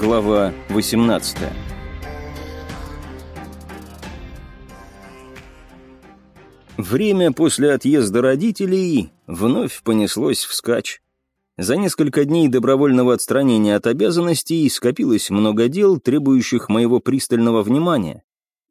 Глава 18 Время после отъезда родителей вновь понеслось вскачь. За несколько дней добровольного отстранения от обязанностей скопилось много дел, требующих моего пристального внимания.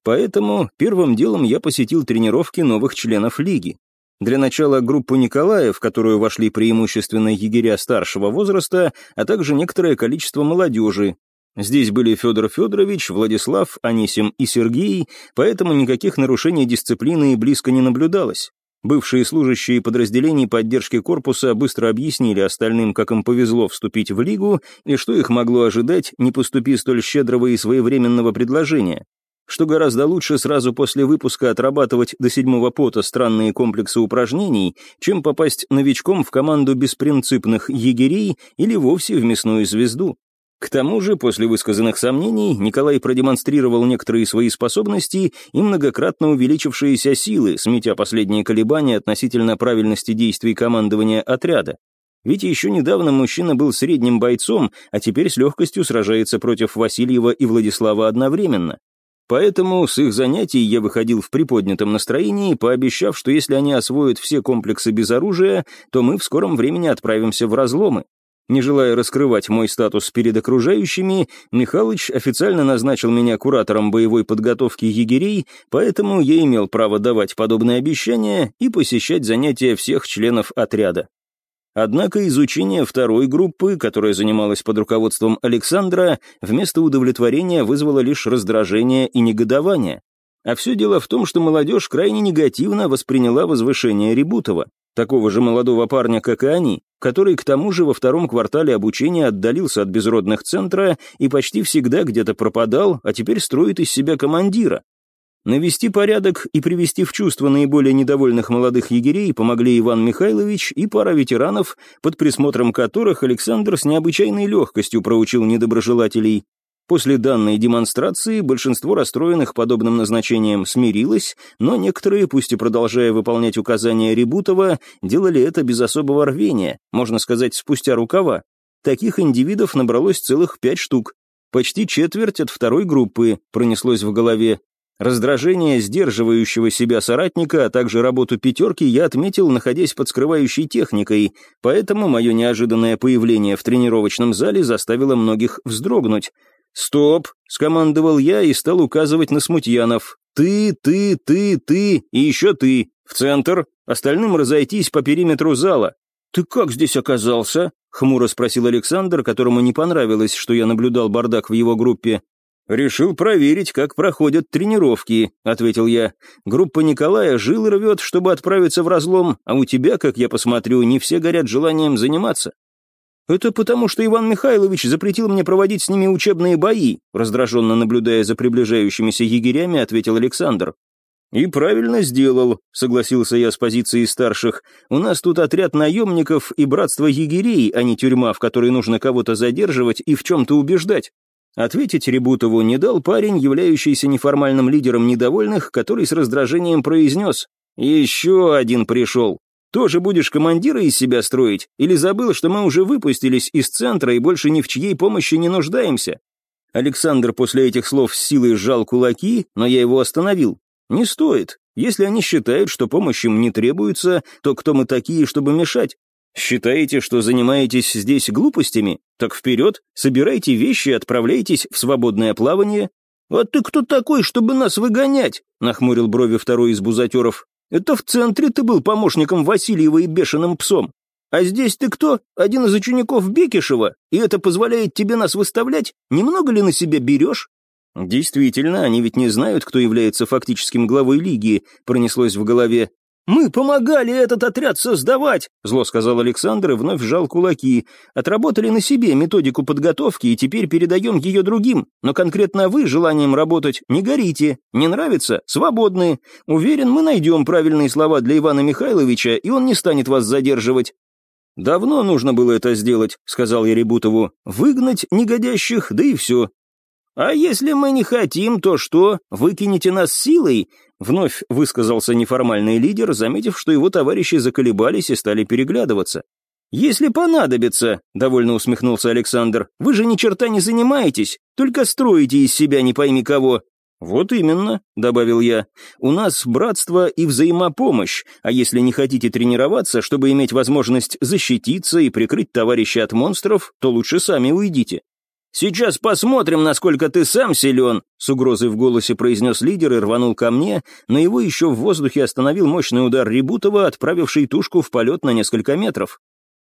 Поэтому первым делом я посетил тренировки новых членов лиги. Для начала группу Николая, в которую вошли преимущественно егеря старшего возраста, а также некоторое количество молодежи. Здесь были Федор Федорович, Владислав, Анисим и Сергей, поэтому никаких нарушений дисциплины близко не наблюдалось. Бывшие служащие подразделений поддержки корпуса быстро объяснили остальным, как им повезло вступить в Лигу и что их могло ожидать, не поступи столь щедрого и своевременного предложения. Что гораздо лучше сразу после выпуска отрабатывать до седьмого пота странные комплексы упражнений, чем попасть новичком в команду беспринципных егерей или вовсе в мясную звезду. К тому же, после высказанных сомнений, Николай продемонстрировал некоторые свои способности и многократно увеличившиеся силы, сметя последние колебания относительно правильности действий командования отряда. Ведь еще недавно мужчина был средним бойцом, а теперь с легкостью сражается против Васильева и Владислава одновременно. Поэтому с их занятий я выходил в приподнятом настроении, пообещав, что если они освоят все комплексы без оружия, то мы в скором времени отправимся в разломы. Не желая раскрывать мой статус перед окружающими, Михалыч официально назначил меня куратором боевой подготовки егерей, поэтому я имел право давать подобные обещания и посещать занятия всех членов отряда. Однако изучение второй группы, которая занималась под руководством Александра, вместо удовлетворения вызвало лишь раздражение и негодование. А все дело в том, что молодежь крайне негативно восприняла возвышение Ребутова, такого же молодого парня, как и они, который к тому же во втором квартале обучения отдалился от безродных центра и почти всегда где-то пропадал, а теперь строит из себя командира. Навести порядок и привести в чувство наиболее недовольных молодых егерей помогли Иван Михайлович и пара ветеранов, под присмотром которых Александр с необычайной легкостью проучил недоброжелателей. После данной демонстрации большинство расстроенных подобным назначением смирилось, но некоторые, пусть и продолжая выполнять указания Ребутова, делали это без особого рвения, можно сказать, спустя рукава. Таких индивидов набралось целых пять штук. Почти четверть от второй группы пронеслось в голове, Раздражение сдерживающего себя соратника, а также работу пятерки я отметил, находясь под скрывающей техникой, поэтому мое неожиданное появление в тренировочном зале заставило многих вздрогнуть. «Стоп!» — скомандовал я и стал указывать на смутьянов. «Ты, ты, ты, ты и еще ты. В центр. Остальным разойтись по периметру зала». «Ты как здесь оказался?» — хмуро спросил Александр, которому не понравилось, что я наблюдал бардак в его группе. «Решил проверить, как проходят тренировки», — ответил я. «Группа Николая жил рвет, чтобы отправиться в разлом, а у тебя, как я посмотрю, не все горят желанием заниматься». «Это потому, что Иван Михайлович запретил мне проводить с ними учебные бои», раздраженно наблюдая за приближающимися егерями, ответил Александр. «И правильно сделал», — согласился я с позиции старших. «У нас тут отряд наемников и братство егерей, а не тюрьма, в которой нужно кого-то задерживать и в чем-то убеждать. Ответить Ребутову не дал парень, являющийся неформальным лидером недовольных, который с раздражением произнес «Еще один пришел. Тоже будешь командира из себя строить? Или забыл, что мы уже выпустились из центра и больше ни в чьей помощи не нуждаемся?» Александр после этих слов с силой сжал кулаки, но я его остановил. «Не стоит. Если они считают, что помощь им не требуется, то кто мы такие, чтобы мешать? Считаете, что занимаетесь здесь глупостями? Так вперед, собирайте вещи и отправляйтесь в свободное плавание. А ты кто такой, чтобы нас выгонять? Нахмурил брови второй из бузатеров. Это в центре ты был помощником Васильева и бешеным псом. А здесь ты кто? Один из учеников Бекишева, и это позволяет тебе нас выставлять? Немного ли на себя берешь? Действительно, они ведь не знают, кто является фактическим главой лиги, пронеслось в голове. «Мы помогали этот отряд создавать», — зло сказал Александр и вновь сжал кулаки. «Отработали на себе методику подготовки и теперь передаем ее другим, но конкретно вы желанием работать не горите. Не нравится? Свободны. Уверен, мы найдем правильные слова для Ивана Михайловича, и он не станет вас задерживать». «Давно нужно было это сделать», — сказал я Ребутову. «Выгнать негодящих, да и все. «А если мы не хотим, то что? Выкинете нас силой?» Вновь высказался неформальный лидер, заметив, что его товарищи заколебались и стали переглядываться. «Если понадобится», — довольно усмехнулся Александр, — «вы же ни черта не занимаетесь, только строите из себя не пойми кого». «Вот именно», — добавил я, — «у нас братство и взаимопомощь, а если не хотите тренироваться, чтобы иметь возможность защититься и прикрыть товарища от монстров, то лучше сами уйдите». «Сейчас посмотрим, насколько ты сам силен», — с угрозой в голосе произнес лидер и рванул ко мне, но его еще в воздухе остановил мощный удар Ребутова, отправивший тушку в полет на несколько метров.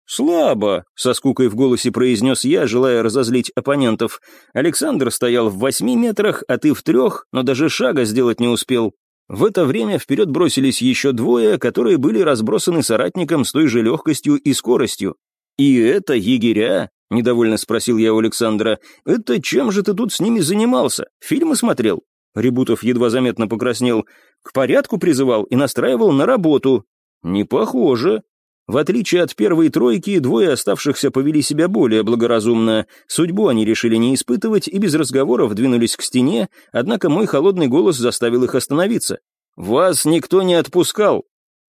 «Слабо», — со скукой в голосе произнес я, желая разозлить оппонентов. «Александр стоял в восьми метрах, а ты в трех, но даже шага сделать не успел». В это время вперед бросились еще двое, которые были разбросаны соратником с той же легкостью и скоростью. «И это егеря?» — недовольно спросил я у Александра. «Это чем же ты тут с ними занимался? Фильмы смотрел?» Ребутов едва заметно покраснел. «К порядку призывал и настраивал на работу». «Не похоже», в отличие от первой тройки, двое оставшихся повели себя более благоразумно. Судьбу они решили не испытывать и без разговоров двинулись к стене, однако мой холодный голос заставил их остановиться. «Вас никто не отпускал!»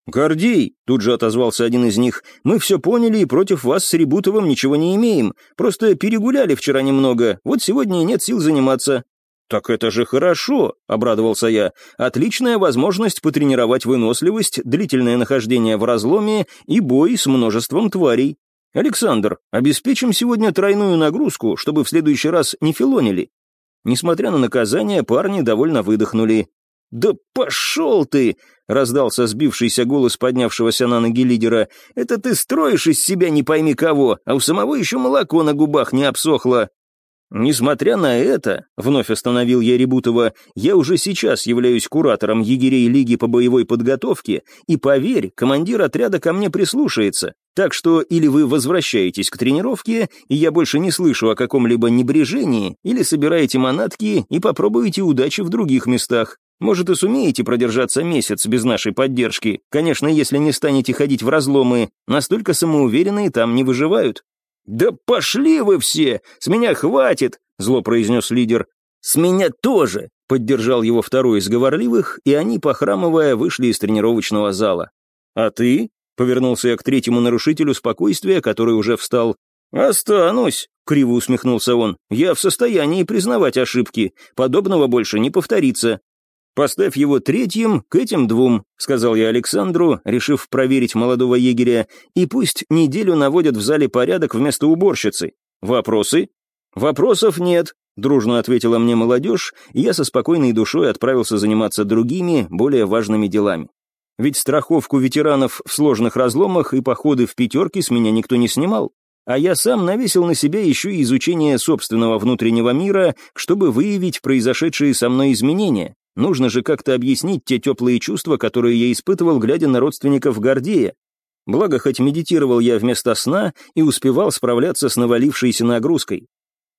«Гордей!» — тут же отозвался один из них. «Мы все поняли и против вас с Ребутовым ничего не имеем. Просто перегуляли вчера немного, вот сегодня и нет сил заниматься. «Так это же хорошо», — обрадовался я. «Отличная возможность потренировать выносливость, длительное нахождение в разломе и бой с множеством тварей. Александр, обеспечим сегодня тройную нагрузку, чтобы в следующий раз не филонили». Несмотря на наказание, парни довольно выдохнули. «Да пошел ты!» — раздался сбившийся голос поднявшегося на ноги лидера. «Это ты строишь из себя не пойми кого, а у самого еще молоко на губах не обсохло. Несмотря на это, вновь остановил я Ребутова, я уже сейчас являюсь куратором егерей Лиги по боевой подготовке, и поверь, командир отряда ко мне прислушается. Так что или вы возвращаетесь к тренировке, и я больше не слышу о каком-либо небрежении, или собираете манатки и попробуете удачи в других местах. Может, и сумеете продержаться месяц без нашей поддержки. Конечно, если не станете ходить в разломы, настолько самоуверенные там не выживают. «Да пошли вы все! С меня хватит!» — зло произнес лидер. «С меня тоже!» — поддержал его второй из говорливых, и они, похрамывая, вышли из тренировочного зала. «А ты?» — повернулся я к третьему нарушителю спокойствия, который уже встал. «Останусь!» — криво усмехнулся он. «Я в состоянии признавать ошибки. Подобного больше не повторится. «Поставь его третьим к этим двум», — сказал я Александру, решив проверить молодого егеря, «и пусть неделю наводят в зале порядок вместо уборщицы. Вопросы?» «Вопросов нет», — дружно ответила мне молодежь, и я со спокойной душой отправился заниматься другими, более важными делами. Ведь страховку ветеранов в сложных разломах и походы в пятерки с меня никто не снимал. А я сам навесил на себя еще и изучение собственного внутреннего мира, чтобы выявить произошедшие со мной изменения, Нужно же как-то объяснить те теплые чувства, которые я испытывал, глядя на родственников Гордея. Благо, хоть медитировал я вместо сна и успевал справляться с навалившейся нагрузкой.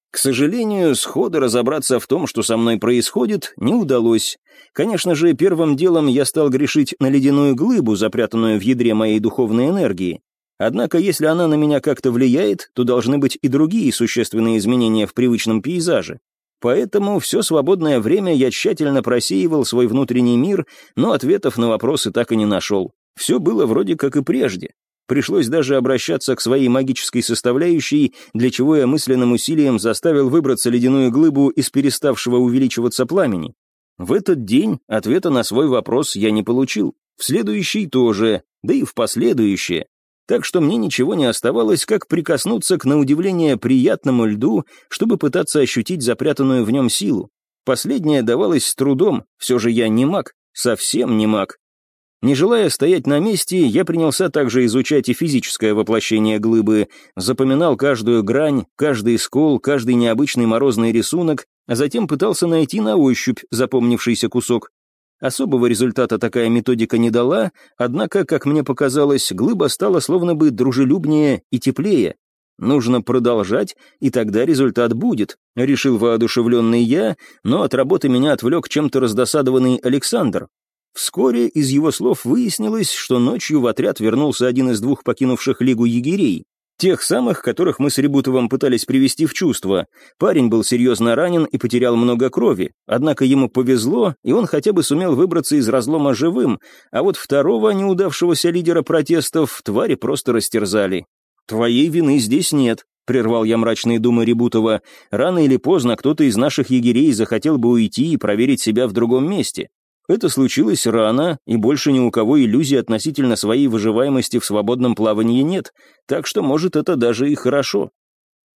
К сожалению, сходу разобраться в том, что со мной происходит, не удалось. Конечно же, первым делом я стал грешить на ледяную глыбу, запрятанную в ядре моей духовной энергии. Однако, если она на меня как-то влияет, то должны быть и другие существенные изменения в привычном пейзаже. Поэтому все свободное время я тщательно просеивал свой внутренний мир, но ответов на вопросы так и не нашел. Все было вроде как и прежде. Пришлось даже обращаться к своей магической составляющей, для чего я мысленным усилием заставил выбраться ледяную глыбу из переставшего увеличиваться пламени. В этот день ответа на свой вопрос я не получил. В следующий тоже, да и в последующие так что мне ничего не оставалось, как прикоснуться к, на удивление, приятному льду, чтобы пытаться ощутить запрятанную в нем силу. Последнее давалось с трудом, все же я не маг, совсем не маг. Не желая стоять на месте, я принялся также изучать и физическое воплощение глыбы, запоминал каждую грань, каждый скол, каждый необычный морозный рисунок, а затем пытался найти на ощупь запомнившийся кусок. Особого результата такая методика не дала, однако, как мне показалось, глыба стала словно бы дружелюбнее и теплее. Нужно продолжать, и тогда результат будет, решил воодушевленный я, но от работы меня отвлек чем-то раздосадованный Александр. Вскоре из его слов выяснилось, что ночью в отряд вернулся один из двух покинувших Лигу егерей. Тех самых, которых мы с Ребутовым пытались привести в чувство. Парень был серьезно ранен и потерял много крови, однако ему повезло, и он хотя бы сумел выбраться из разлома живым, а вот второго неудавшегося лидера протестов твари просто растерзали. «Твоей вины здесь нет», — прервал я мрачные думы Ребутова. «Рано или поздно кто-то из наших егерей захотел бы уйти и проверить себя в другом месте. Это случилось рано, и больше ни у кого иллюзий относительно своей выживаемости в свободном плавании нет, так что, может, это даже и хорошо.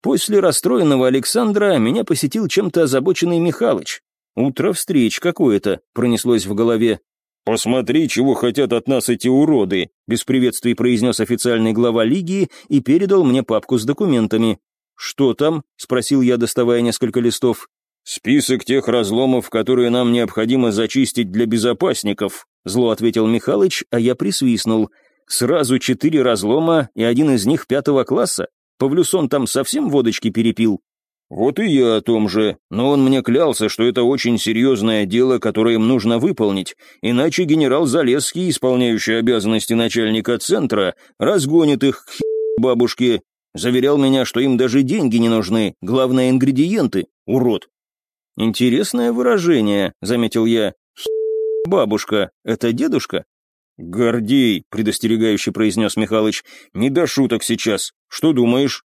После расстроенного Александра меня посетил чем-то озабоченный Михалыч. «Утро встреч какое-то», — пронеслось в голове. «Посмотри, чего хотят от нас эти уроды», — без приветствий произнес официальный глава Лиги и передал мне папку с документами. «Что там?» — спросил я, доставая несколько листов. «Список тех разломов, которые нам необходимо зачистить для безопасников», зло ответил Михалыч, а я присвистнул. «Сразу четыре разлома, и один из них пятого класса? Павлюсон там совсем водочки перепил?» «Вот и я о том же, но он мне клялся, что это очень серьезное дело, которое им нужно выполнить, иначе генерал Залесский, исполняющий обязанности начальника центра, разгонит их к бабушке. Заверял меня, что им даже деньги не нужны, главное ингредиенты, урод. «Интересное выражение», — заметил я. «Бабушка, это дедушка?» «Гордей», — предостерегающе произнес Михалыч, — «не до шуток сейчас. Что думаешь?»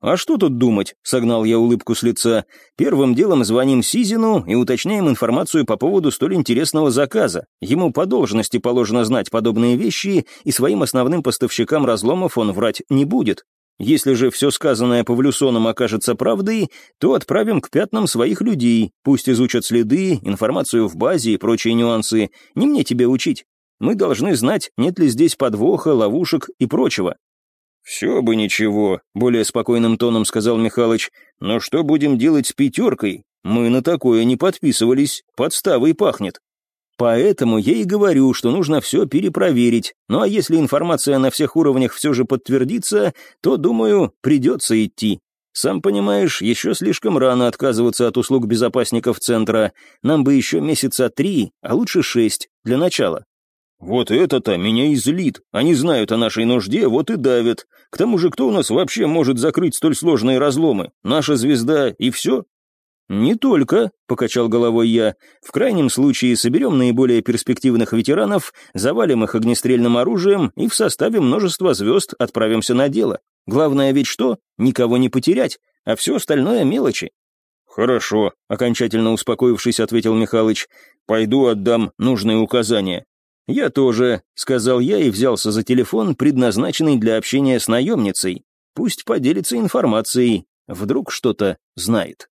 «А что тут думать?» — согнал я улыбку с лица. «Первым делом звоним Сизину и уточняем информацию по поводу столь интересного заказа. Ему по должности положено знать подобные вещи, и своим основным поставщикам разломов он врать не будет. Если же все сказанное Павлюсоном окажется правдой, то отправим к пятнам своих людей, пусть изучат следы, информацию в базе и прочие нюансы. Не мне тебе учить. Мы должны знать, нет ли здесь подвоха, ловушек и прочего». «Все бы ничего», — более спокойным тоном сказал Михалыч. «Но что будем делать с пятеркой? Мы на такое не подписывались, подставой пахнет». Поэтому я и говорю, что нужно все перепроверить. Ну а если информация на всех уровнях все же подтвердится, то, думаю, придется идти. Сам понимаешь, еще слишком рано отказываться от услуг безопасников центра. Нам бы еще месяца три, а лучше шесть, для начала. Вот это-то меня излит. Они знают о нашей нужде, вот и давят. К тому же, кто у нас вообще может закрыть столь сложные разломы? Наша звезда и все? «Не только», — покачал головой я. «В крайнем случае соберем наиболее перспективных ветеранов, завалим их огнестрельным оружием и в составе множества звезд отправимся на дело. Главное ведь что? Никого не потерять, а все остальное мелочи». «Хорошо», — окончательно успокоившись, ответил Михалыч. «Пойду отдам нужные указания». «Я тоже», — сказал я и взялся за телефон, предназначенный для общения с наемницей. «Пусть поделится информацией, вдруг что-то знает».